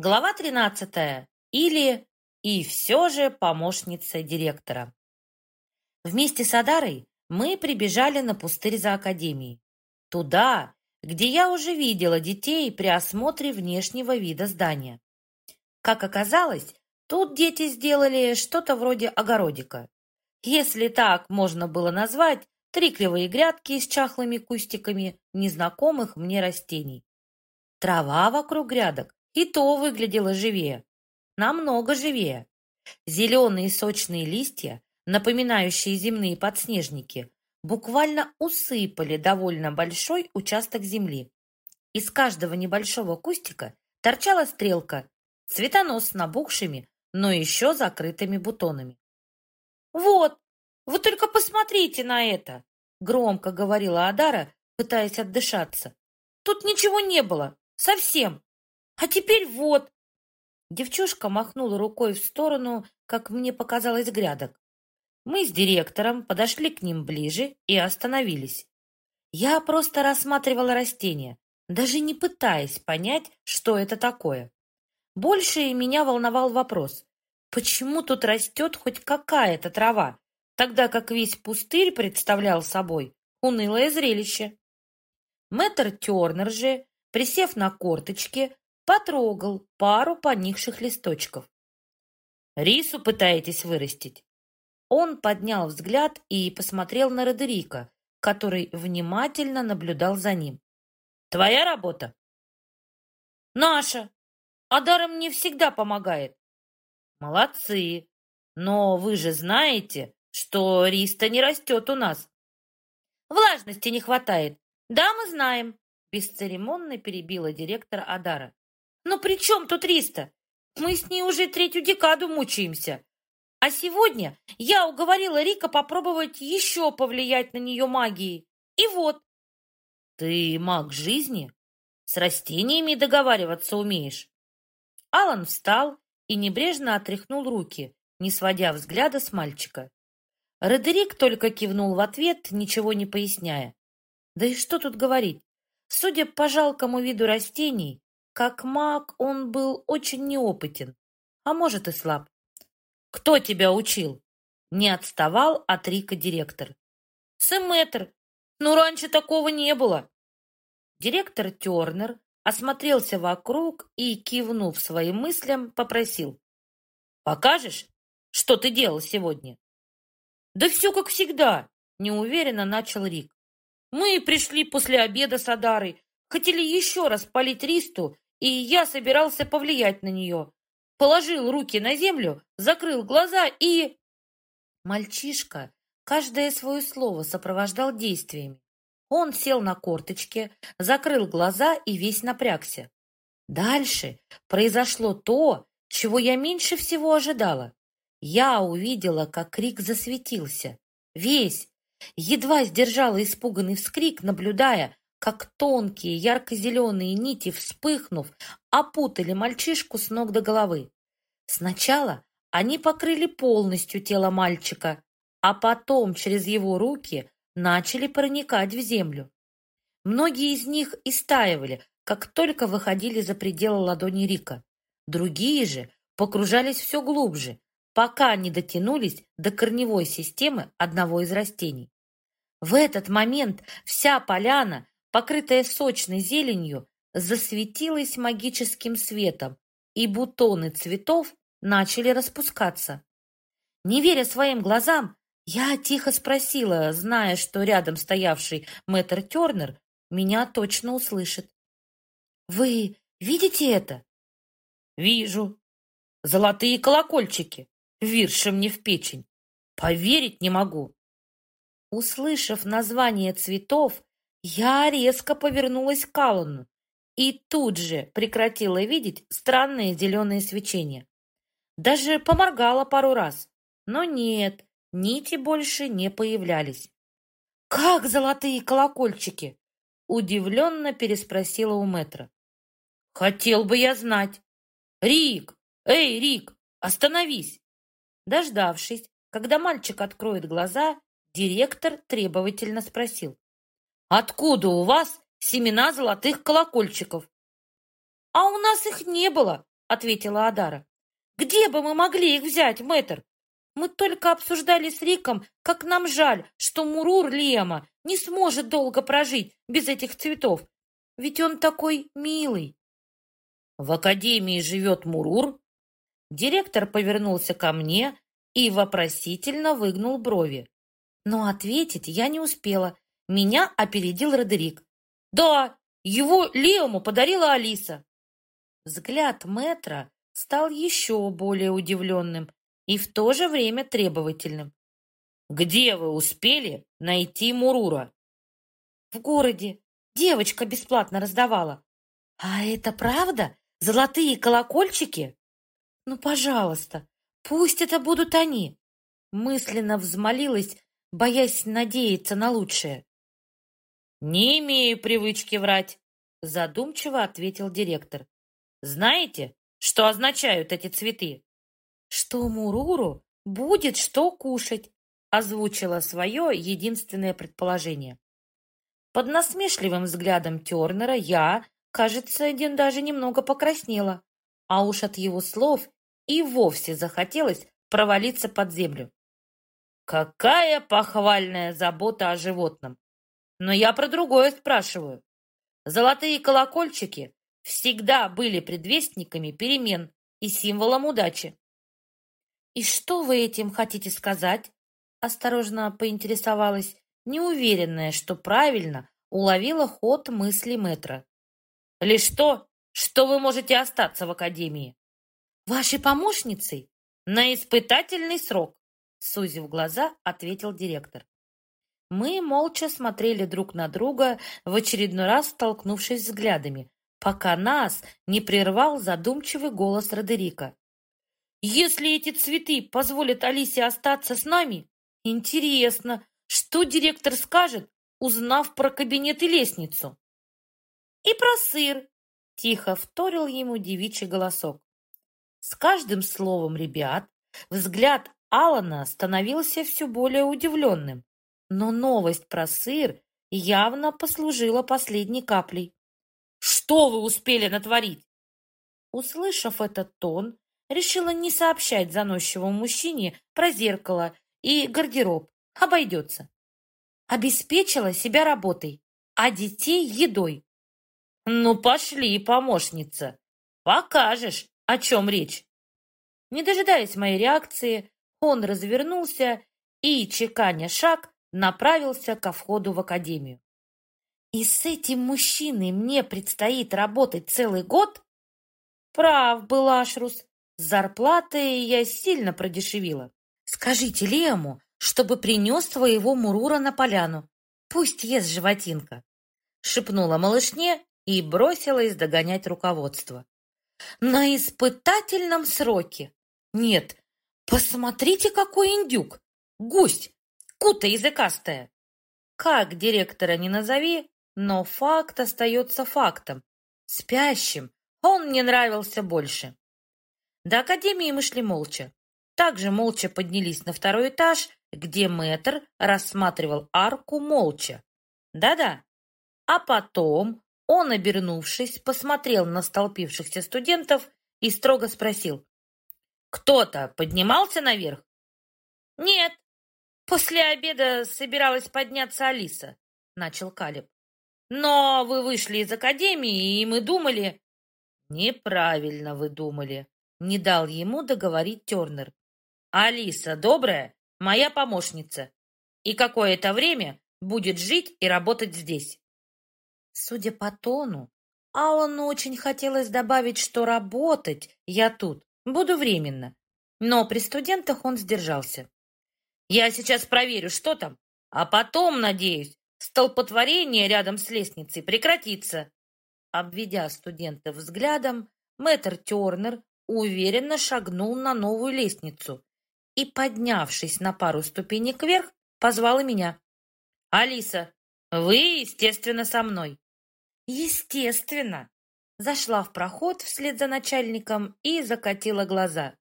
Глава 13. Или «И все же помощница директора». Вместе с Адарой мы прибежали на пустырь за академией. Туда, где я уже видела детей при осмотре внешнего вида здания. Как оказалось, тут дети сделали что-то вроде огородика. Если так можно было назвать триклевые грядки с чахлыми кустиками незнакомых мне растений. Трава вокруг грядок и то выглядело живее. Намного живее. Зеленые сочные листья, напоминающие земные подснежники, буквально усыпали довольно большой участок земли. Из каждого небольшого кустика торчала стрелка, цветонос с набухшими, но еще закрытыми бутонами. «Вот, вы только посмотрите на это!» громко говорила Адара, пытаясь отдышаться. «Тут ничего не было, совсем. А теперь вот!» Девчушка махнула рукой в сторону, как мне показалось, грядок. Мы с директором подошли к ним ближе и остановились. Я просто рассматривала растения, даже не пытаясь понять, что это такое. Больше меня волновал вопрос, почему тут растет хоть какая-то трава, тогда как весь пустырь представлял собой унылое зрелище. Мэтр Тернер же, присев на корточки, потрогал пару поникших листочков. «Рису пытаетесь вырастить?» Он поднял взгляд и посмотрел на Родерика, который внимательно наблюдал за ним. «Твоя работа?» «Наша. Адара мне всегда помогает». «Молодцы. Но вы же знаете, что риста не растет у нас». «Влажности не хватает. Да, мы знаем», — бесцеремонно перебила директор Адара. Но при чем тут Риста? Мы с ней уже третью декаду мучаемся. А сегодня я уговорила Рика попробовать еще повлиять на нее магией. И вот. Ты маг жизни? С растениями договариваться умеешь? Алан встал и небрежно отряхнул руки, не сводя взгляда с мальчика. Родерик только кивнул в ответ, ничего не поясняя. Да и что тут говорить? Судя по жалкому виду растений, как маг он был очень неопытен, а может и слаб. «Кто тебя учил?» Не отставал от Рика директор. «Сэмэтр, ну раньше такого не было». Директор Тернер осмотрелся вокруг и, кивнув своим мыслям, попросил. «Покажешь, что ты делал сегодня?» «Да все как всегда», — неуверенно начал Рик. «Мы пришли после обеда с Адарой, хотели еще раз полить Ристу и я собирался повлиять на нее. Положил руки на землю, закрыл глаза и... Мальчишка каждое свое слово сопровождал действиями. Он сел на корточке, закрыл глаза и весь напрягся. Дальше произошло то, чего я меньше всего ожидала. Я увидела, как крик засветился. Весь. Едва сдержала испуганный вскрик, наблюдая, как тонкие ярко-зеленые нити, вспыхнув, опутали мальчишку с ног до головы. Сначала они покрыли полностью тело мальчика, а потом через его руки начали проникать в землю. Многие из них истаивали, как только выходили за пределы ладони Рика. Другие же погружались все глубже, пока не дотянулись до корневой системы одного из растений. В этот момент вся поляна покрытая сочной зеленью, засветилась магическим светом, и бутоны цветов начали распускаться. Не веря своим глазам, я тихо спросила, зная, что рядом стоявший мэтр Тернер меня точно услышит. «Вы видите это?» «Вижу. Золотые колокольчики, вирши мне в печень. Поверить не могу». Услышав название цветов, я резко повернулась к Аллану и тут же прекратила видеть странное зеленое свечение. Даже поморгала пару раз, но нет, нити больше не появлялись. «Как золотые колокольчики?» Удивленно переспросила у мэтра. «Хотел бы я знать!» «Рик! Эй, Рик, остановись!» Дождавшись, когда мальчик откроет глаза, директор требовательно спросил. Откуда у вас семена золотых колокольчиков? А у нас их не было, ответила Адара. «Где бы мы могли их взять, мэтр? Мы только обсуждали с Риком, как нам жаль, что Мурур Лема не сможет долго прожить без этих цветов. Ведь он такой милый». «В академии живет Мурур?» Директор повернулся ко мне и вопросительно выгнул брови. Но ответить я не успела. Меня опередил Родерик. «Да, его Леому подарила Алиса». Взгляд мэтра стал еще более удивленным и в то же время требовательным. «Где вы успели найти Мурура?» «В городе. Девочка бесплатно раздавала». «А это правда? Золотые колокольчики?» «Ну, пожалуйста, пусть это будут они!» Мысленно взмолилась, боясь надеяться на лучшее. «Не имею привычки врать», — задумчиво ответил директор. «Знаете, что означают эти цветы?» «Что Муруру будет что кушать», — озвучила свое единственное предположение. Под насмешливым взглядом Тернера я, кажется, даже немного покраснела, а уж от его слов и вовсе захотелось провалиться под землю. Какая похвальная забота о животном! Но я про другое спрашиваю. Золотые колокольчики всегда были предвестниками перемен и символом удачи. «И что вы этим хотите сказать?» Осторожно поинтересовалась, неуверенная, что правильно уловила ход мысли мэтра. «Лишь то, что вы можете остаться в академии». «Вашей помощницей?» «На испытательный срок», сузив глаза, ответил директор. Мы молча смотрели друг на друга, в очередной раз столкнувшись взглядами, пока нас не прервал задумчивый голос Родерика. «Если эти цветы позволят Алисе остаться с нами, интересно, что директор скажет, узнав про кабинет и лестницу?» «И про сыр», — тихо вторил ему девичий голосок. С каждым словом ребят взгляд Алана становился все более удивленным. Но новость про сыр явно послужила последней каплей. «Что вы успели натворить?» Услышав этот тон, решила не сообщать заносчивому мужчине про зеркало и гардероб. Обойдется. Обеспечила себя работой, а детей едой. «Ну, пошли, помощница. Покажешь, о чем речь». Не дожидаясь моей реакции, он развернулся и, чеканя шаг, направился ко входу в академию. И с этим мужчиной мне предстоит работать целый год? Прав был Ашрус. С зарплатой я сильно продешевила. Скажите Лему, чтобы принес твоего Мурура на поляну. Пусть ест животинка. Шепнула малышне и бросилась догонять руководство. На испытательном сроке. Нет, посмотрите, какой индюк. Гусь, Кута языкастая. Как директора не назови, но факт остается фактом. Спящим он мне нравился больше. До академии мы шли молча. Также молча поднялись на второй этаж, где мэтр рассматривал арку молча. Да-да. А потом он, обернувшись, посмотрел на столпившихся студентов и строго спросил. «Кто-то поднимался наверх?» «Нет», «После обеда собиралась подняться Алиса», — начал Калиб. «Но вы вышли из академии, и мы думали...» «Неправильно вы думали», — не дал ему договорить Тернер. «Алиса добрая, моя помощница, и какое-то время будет жить и работать здесь». Судя по тону, Аллану очень хотелось добавить, что работать я тут буду временно, но при студентах он сдержался. Я сейчас проверю, что там, а потом, надеюсь, столпотворение рядом с лестницей прекратится. Обведя студентов взглядом, мэтр Тернер уверенно шагнул на новую лестницу и, поднявшись на пару ступенек вверх, позвал меня. «Алиса, вы, естественно, со мной». «Естественно!» Зашла в проход вслед за начальником и закатила глаза.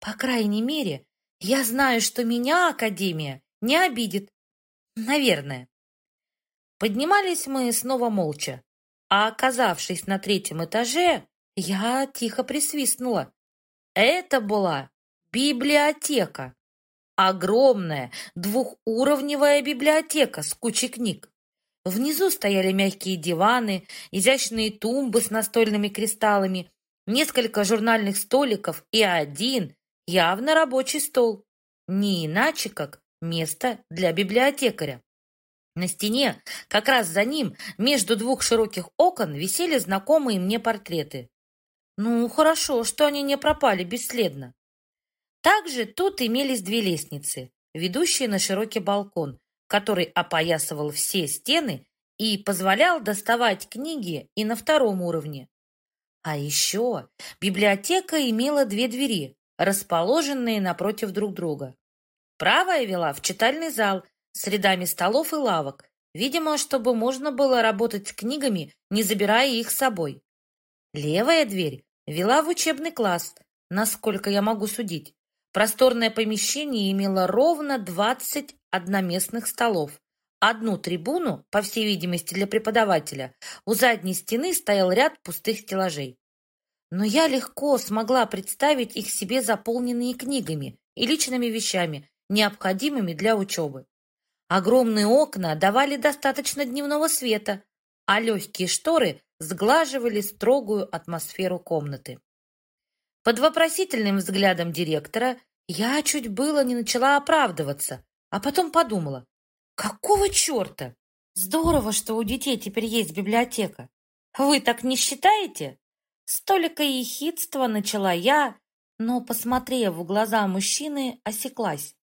По крайней мере, я знаю, что меня Академия не обидит. Наверное. Поднимались мы снова молча, а оказавшись на третьем этаже, Я тихо присвистнула. Это была библиотека. Огромная двухуровневая библиотека с кучей книг. Внизу стояли мягкие диваны, изящные тумбы с настольными кристаллами, несколько журнальных столиков и один явно рабочий стол. Не иначе, как место для библиотекаря. На стене, как раз за ним, между двух широких окон, висели знакомые мне портреты. Ну, хорошо, что они не пропали бесследно. Также тут имелись две лестницы, ведущие на широкий балкон, который опоясывал все стены и позволял доставать книги и на втором уровне. А еще библиотека имела две двери, расположенные напротив друг друга. Правая вела в читальный зал с рядами столов и лавок, видимо, чтобы можно было работать с книгами, не забирая их с собой. Левая дверь вела в учебный класс, насколько я могу судить. Просторное помещение имело ровно 20 одноместных столов. Одну трибуну, по всей видимости, для преподавателя, у задней стены стоял ряд пустых стеллажей. Но я легко смогла представить их себе заполненные книгами и личными вещами, необходимыми для учебы. Огромные окна давали достаточно дневного света, а легкие шторы сглаживали строгую атмосферу комнаты. Под вопросительным взглядом директора я чуть было не начала оправдываться, а потом подумала, какого черта? Здорово, что у детей теперь есть библиотека. Вы так не считаете? Столько ехидства начала я, но, посмотрев в глаза мужчины, осеклась.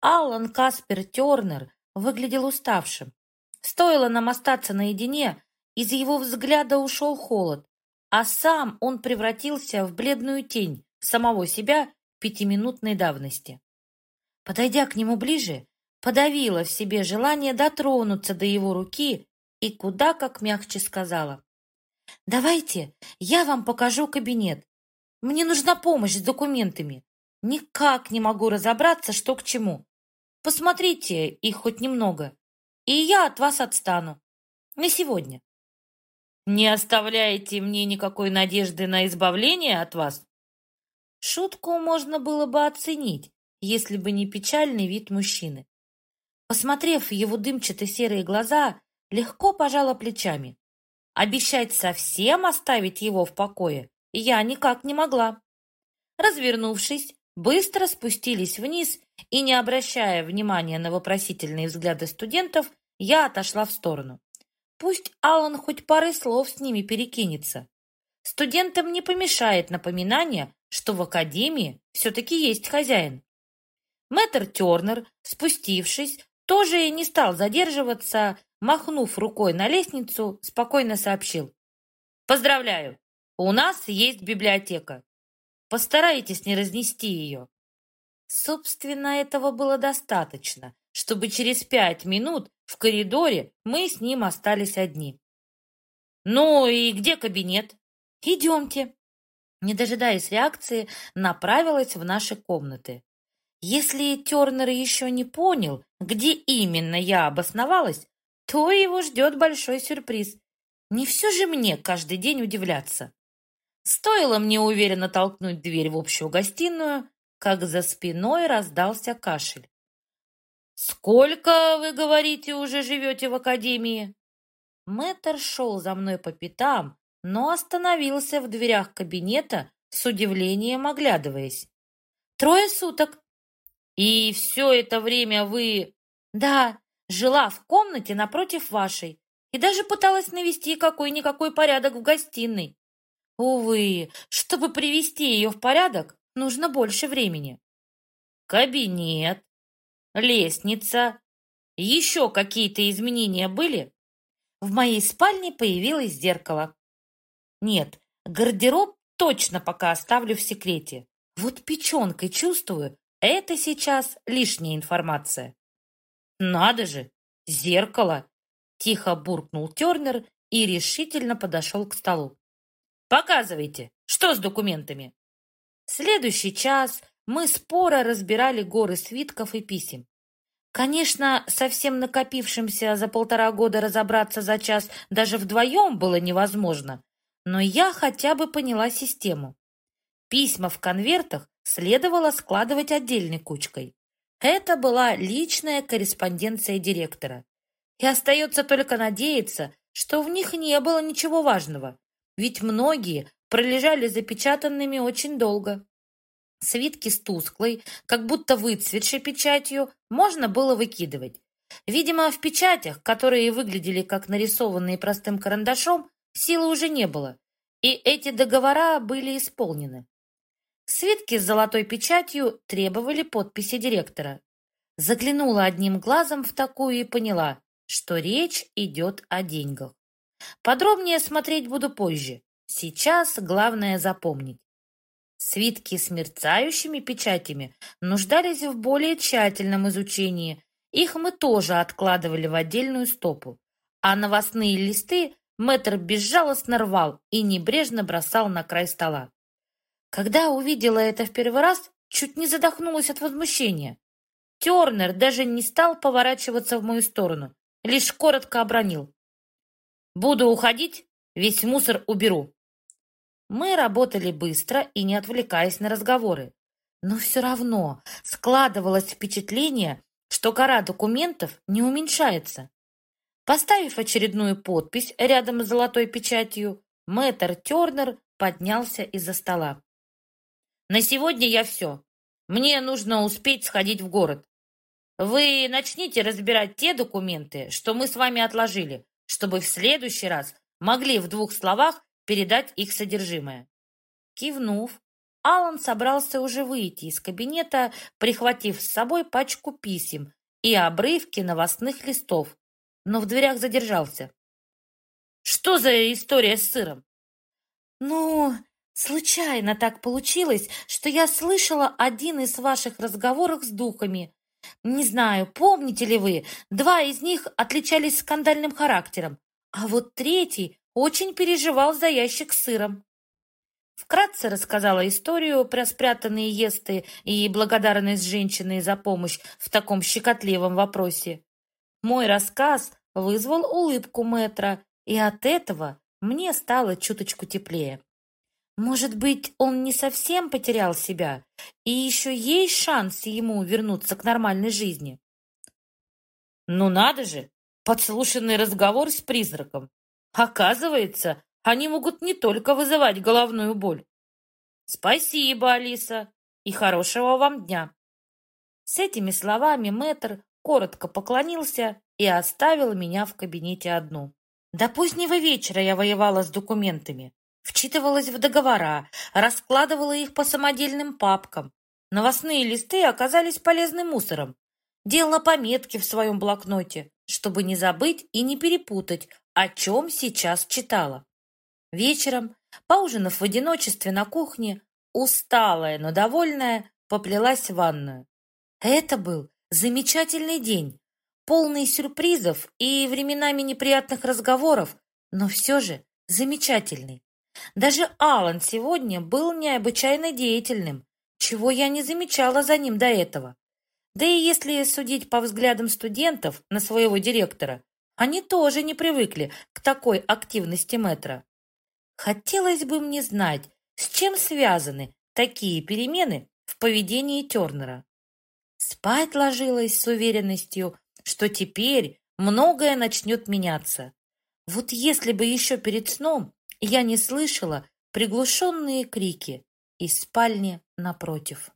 Аллан Каспер Тернер выглядел уставшим. Стоило нам остаться наедине, из его взгляда ушел холод, а сам он превратился в бледную тень самого себя пятиминутной давности. Подойдя к нему ближе, подавила в себе желание дотронуться до его руки и куда как мягче сказала. «Давайте я вам покажу кабинет. Мне нужна помощь с документами. Никак не могу разобраться, что к чему. Посмотрите их хоть немного, и я от вас отстану. На сегодня. Не оставляете мне никакой надежды на избавление от вас? Шутку можно было бы оценить, если бы не печальный вид мужчины. Посмотрев в его дымчатые серые глаза, легко пожала плечами. Обещать совсем оставить его в покое я никак не могла. Развернувшись, быстро спустились вниз, и, не обращая внимания на вопросительные взгляды студентов, я отошла в сторону. Пусть Аллан хоть парой слов с ними перекинется. Студентам не помешает напоминание, что в академии все-таки есть хозяин. Мэтр Тернер, спустившись, тоже не стал задерживаться, махнув рукой на лестницу, спокойно сообщил. «Поздравляю! У нас есть библиотека. Постарайтесь не разнести ее. Собственно, этого было достаточно, чтобы через пять минут в коридоре мы с ним остались одни. «Ну и где кабинет?» «Идемте». Не дожидаясь реакции, направилась в наши комнаты. Если Тернер еще не понял, где именно я обосновалась, то его ждет большой сюрприз. Не все же мне каждый день удивляться. Стоило мне уверенно толкнуть дверь в общую гостиную, как за спиной раздался кашель. «Сколько, вы говорите, уже живете в академии?» Мэтр шел за мной по пятам, но остановился в дверях кабинета, с удивлением оглядываясь. «Трое суток». «И все это время вы...» «Да, жила в комнате напротив вашей и даже пыталась навести какой-никакой порядок в гостиной. Увы, чтобы привести ее в порядок, нужно больше времени. Кабинет, лестница, еще какие-то изменения были? В моей спальне появилось зеркало. Нет, гардероб точно пока оставлю в секрете. Вот печенкой чувствую, это сейчас лишняя информация. Надо же, зеркало! Тихо буркнул Тернер и решительно подошел к столу. Показывайте, что с документами?» Следующий час мы споро разбирали горы свитков и писем. Конечно, совсем накопившимся за полтора года разобраться за час даже вдвоем было невозможно, но я хотя бы поняла систему. Письма в конвертах следовало складывать отдельной кучкой. Это была личная корреспонденция директора. И остается только надеяться, что в них не было ничего важного, ведь многие пролежали запечатанными очень долго. Свитки с тусклой, как будто выцветшей печатью, можно было выкидывать. Видимо, в печатях, которые выглядели как нарисованные простым карандашом, силы уже не было, и эти договора были исполнены. Свитки с золотой печатью требовали подписи директора. Заглянула одним глазом в такую и поняла, что речь идет о деньгах. Подробнее смотреть буду позже. Сейчас главное запомнить. Свитки с мерцающими печатями нуждались в более тщательном изучении. Их мы тоже откладывали в отдельную стопу. А новостные листы мэтр безжалостно рвал и небрежно бросал на край стола. Когда увидела это в первый раз, чуть не задохнулась от возмущения. Тернер даже не стал поворачиваться в мою сторону, лишь коротко обронил. «Буду уходить, весь мусор уберу». Мы работали быстро и не отвлекаясь на разговоры. Но все равно складывалось впечатление, что гора документов не уменьшается. Поставив очередную подпись рядом с золотой печатью, мэтр Тернер поднялся из-за стола. На сегодня я все. Мне нужно успеть сходить в город. Вы начните разбирать те документы, что мы с вами отложили, чтобы в следующий раз могли в двух словах передать их содержимое. Кивнув, Алан собрался уже выйти из кабинета, прихватив с собой пачку писем и обрывки новостных листов, но в дверях задержался. «Что за история с сыром?» «Ну, Случайно так получилось, что я слышала один из ваших разговоров с духами. Не знаю, помните ли вы, два из них отличались скандальным характером, а вот третий очень переживал за ящик с сыром. Вкратце рассказала историю про спрятанные есты и благодарность женщины за помощь в таком щекотливом вопросе. Мой рассказ вызвал улыбку мэтра, и от этого мне стало чуточку теплее. Может быть, он не совсем потерял себя, и еще есть шанс ему вернуться к нормальной жизни? Ну надо же, подслушанный разговор с призраком. Оказывается, они могут не только вызывать головную боль. Спасибо, Алиса, и хорошего вам дня. С этими словами мэтр коротко поклонился и оставил меня в кабинете одну. До позднего вечера я воевала с документами, вчитывалась в договора, раскладывала их по самодельным папкам. Новостные листы оказались полезным мусором. Делала пометки в своем блокноте, чтобы не забыть и не перепутать, о чем сейчас читала. Вечером, поужинав в одиночестве на кухне, усталая, но довольная, поплелась в ванную. Это был замечательный день, полный сюрпризов и временами неприятных разговоров, но все же замечательный. Даже Алан сегодня был необычайно деятельным, чего я не замечала за ним до этого. Да и если судить по взглядам студентов на своего директора, они тоже не привыкли к такой активности метра. Хотелось бы мне знать, с чем связаны такие перемены в поведении Тернера. Спать ложилась с уверенностью, что теперь многое начнет меняться. Вот если бы еще перед сном я не слышала приглушенные крики из спальни напротив.